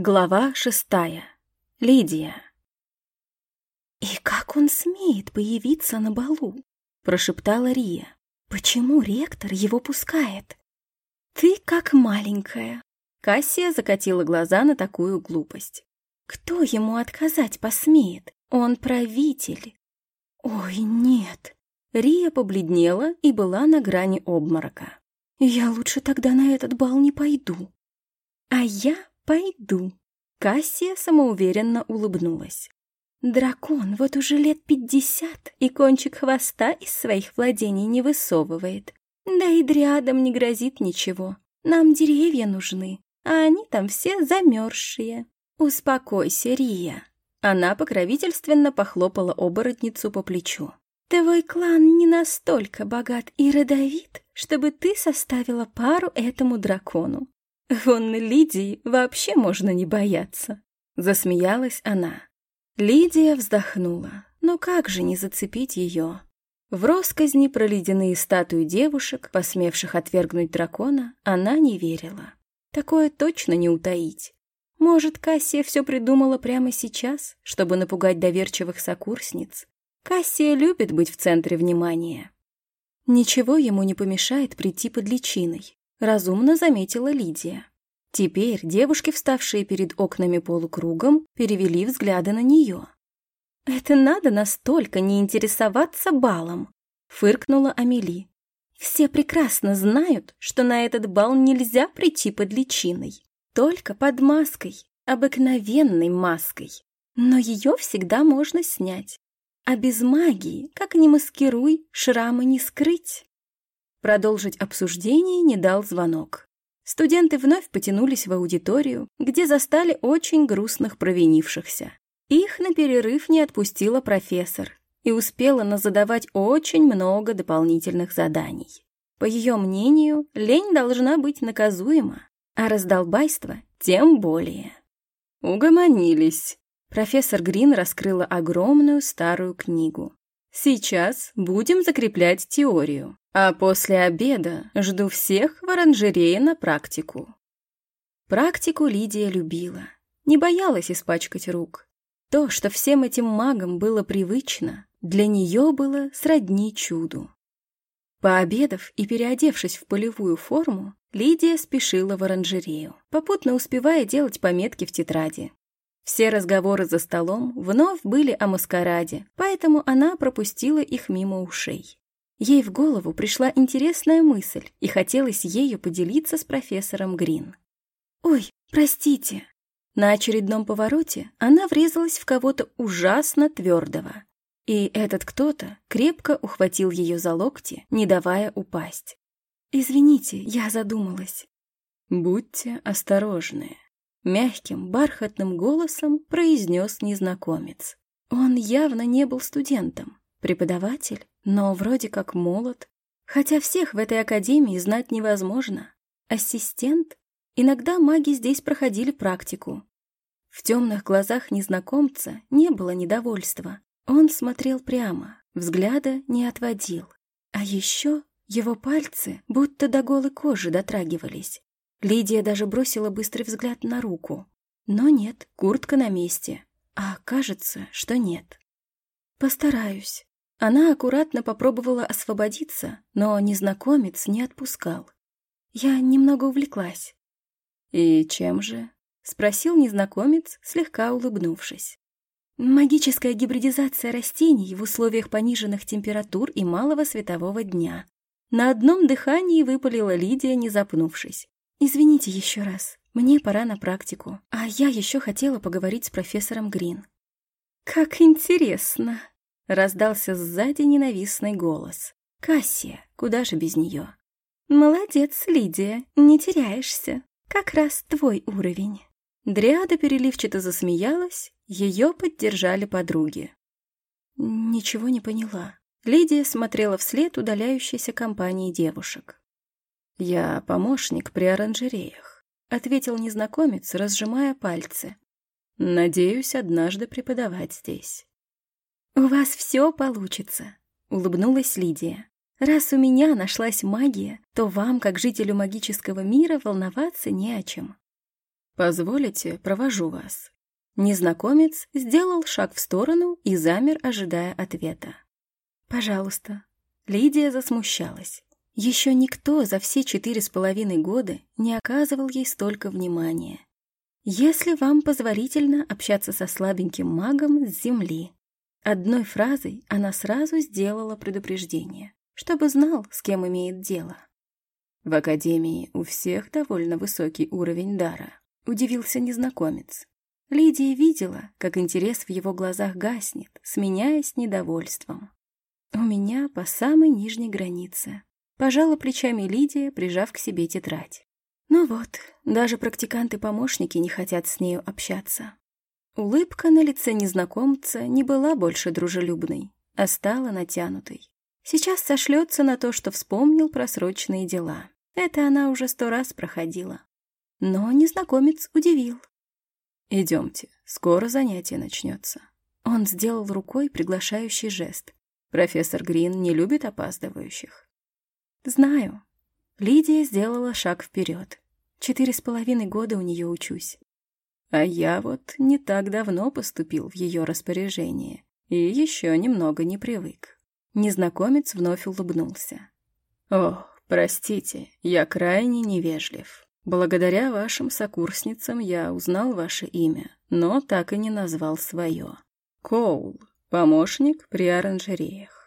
Глава шестая. Лидия. «И как он смеет появиться на балу?» — прошептала Рия. «Почему ректор его пускает?» «Ты как маленькая!» Кассия закатила глаза на такую глупость. «Кто ему отказать посмеет? Он правитель!» «Ой, нет!» Рия побледнела и была на грани обморока. «Я лучше тогда на этот бал не пойду». «А я пойду». Кассия самоуверенно улыбнулась. Дракон вот уже лет пятьдесят и кончик хвоста из своих владений не высовывает. Да и дриадам не грозит ничего. Нам деревья нужны, а они там все замерзшие. Успокойся, Рия. Она покровительственно похлопала оборотницу по плечу. Твой клан не настолько богат и родовит, чтобы ты составила пару этому дракону. Вон Лидии вообще можно не бояться. Засмеялась она. Лидия вздохнула. Но как же не зацепить ее? В росказни про ледяные статуи девушек, посмевших отвергнуть дракона, она не верила. Такое точно не утаить. Может, Кассия все придумала прямо сейчас, чтобы напугать доверчивых сокурсниц? Кассия любит быть в центре внимания. Ничего ему не помешает прийти под личиной, разумно заметила Лидия. Теперь девушки, вставшие перед окнами полукругом, перевели взгляды на нее. «Это надо настолько не интересоваться балом», — фыркнула Амели. «Все прекрасно знают, что на этот бал нельзя прийти под личиной, только под маской, обыкновенной маской. Но ее всегда можно снять. А без магии, как ни маскируй, шрамы не скрыть». Продолжить обсуждение не дал звонок. Студенты вновь потянулись в аудиторию, где застали очень грустных провинившихся. Их на перерыв не отпустила профессор и успела назадавать очень много дополнительных заданий. По ее мнению, лень должна быть наказуема, а раздолбайство тем более. Угомонились. Профессор Грин раскрыла огромную старую книгу. Сейчас будем закреплять теорию, а после обеда жду всех в оранжерее на практику. Практику Лидия любила, не боялась испачкать рук. То, что всем этим магам было привычно, для нее было сродни чуду. Пообедав и переодевшись в полевую форму, Лидия спешила в оранжерею, попутно успевая делать пометки в тетради. Все разговоры за столом вновь были о маскараде, поэтому она пропустила их мимо ушей. Ей в голову пришла интересная мысль, и хотелось ею поделиться с профессором Грин. «Ой, простите!» На очередном повороте она врезалась в кого-то ужасно твердого. И этот кто-то крепко ухватил ее за локти, не давая упасть. «Извините, я задумалась». «Будьте осторожны», Мягким, бархатным голосом произнес незнакомец. Он явно не был студентом, преподаватель, но вроде как молод. Хотя всех в этой академии знать невозможно. Ассистент? Иногда маги здесь проходили практику. В темных глазах незнакомца не было недовольства. Он смотрел прямо, взгляда не отводил. А еще его пальцы будто до голой кожи дотрагивались. Лидия даже бросила быстрый взгляд на руку. Но нет, куртка на месте. А кажется, что нет. Постараюсь. Она аккуратно попробовала освободиться, но незнакомец не отпускал. Я немного увлеклась. «И чем же?» — спросил незнакомец, слегка улыбнувшись. «Магическая гибридизация растений в условиях пониженных температур и малого светового дня». На одном дыхании выпалила Лидия, не запнувшись. «Извините еще раз, мне пора на практику, а я еще хотела поговорить с профессором Грин». «Как интересно!» — раздался сзади ненавистный голос. «Кассия, куда же без нее?» «Молодец, Лидия, не теряешься. Как раз твой уровень». Дриада переливчато засмеялась, ее поддержали подруги. Ничего не поняла. Лидия смотрела вслед удаляющейся компании девушек. «Я помощник при оранжереях», — ответил незнакомец, разжимая пальцы. «Надеюсь, однажды преподавать здесь». «У вас все получится», — улыбнулась Лидия. «Раз у меня нашлась магия, то вам, как жителю магического мира, волноваться не о чем». Позволите, провожу вас». Незнакомец сделал шаг в сторону и замер, ожидая ответа. «Пожалуйста». Лидия засмущалась. Еще никто за все четыре с половиной года не оказывал ей столько внимания. Если вам позволительно общаться со слабеньким магом с земли. Одной фразой она сразу сделала предупреждение, чтобы знал, с кем имеет дело. В академии у всех довольно высокий уровень дара, удивился незнакомец. Лидия видела, как интерес в его глазах гаснет, сменяясь недовольством. У меня по самой нижней границе. Пожала плечами Лидия, прижав к себе тетрадь. Ну вот, даже практиканты-помощники не хотят с нею общаться. Улыбка на лице незнакомца не была больше дружелюбной, а стала натянутой. Сейчас сошлется на то, что вспомнил про срочные дела. Это она уже сто раз проходила. Но незнакомец удивил. «Идемте, скоро занятие начнется». Он сделал рукой приглашающий жест. «Профессор Грин не любит опаздывающих». «Знаю». Лидия сделала шаг вперед. Четыре с половиной года у нее учусь. А я вот не так давно поступил в ее распоряжение и еще немного не привык. Незнакомец вновь улыбнулся. «О, простите, я крайне невежлив. Благодаря вашим сокурсницам я узнал ваше имя, но так и не назвал свое. Коул, помощник при оранжереях.